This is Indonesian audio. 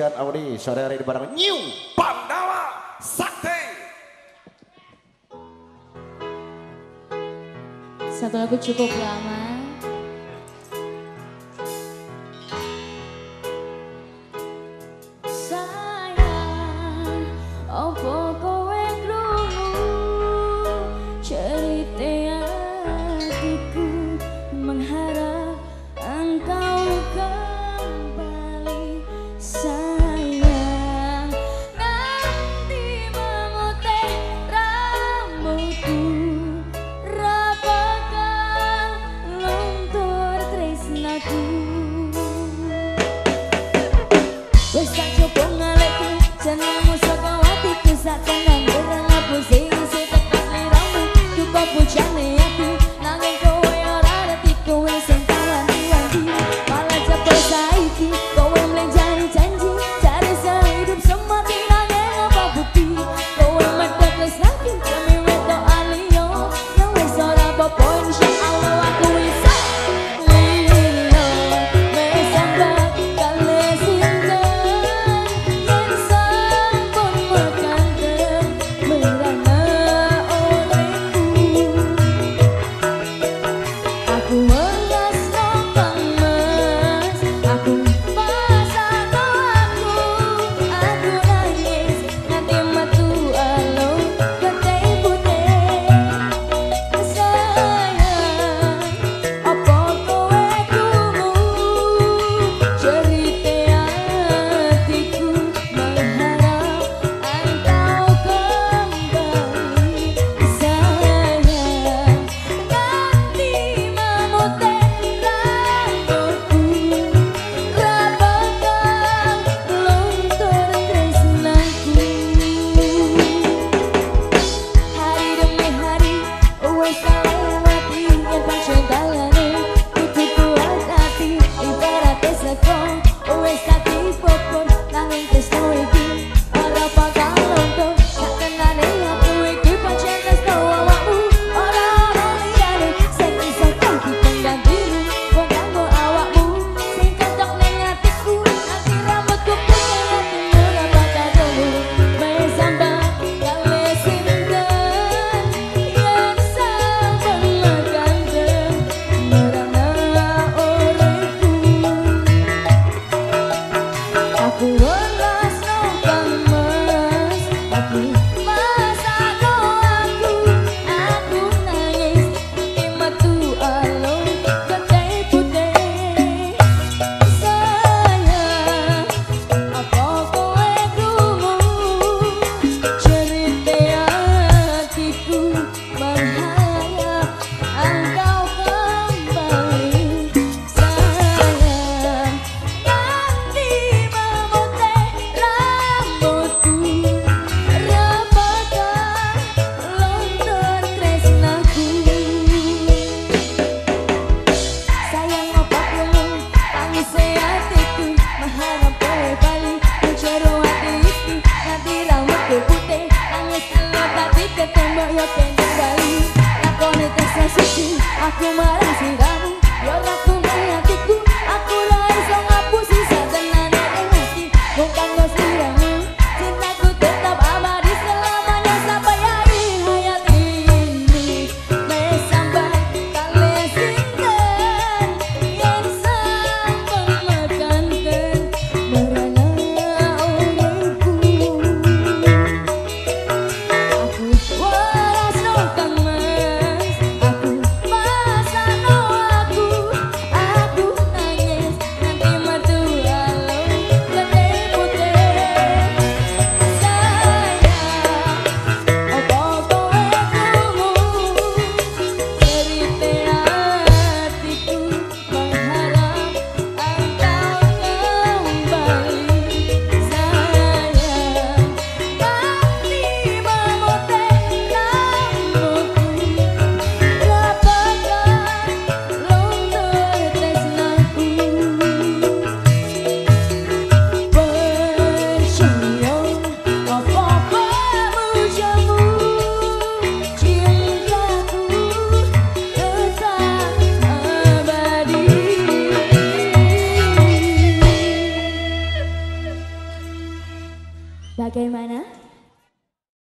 Lihat Audi, sore hari ini bareng New Pandawa Sakti. Satu lagu cukup lama. bisa ketemu yo pengen kembali. Lakoni tersesisi aku marah marang siramu. Yo aku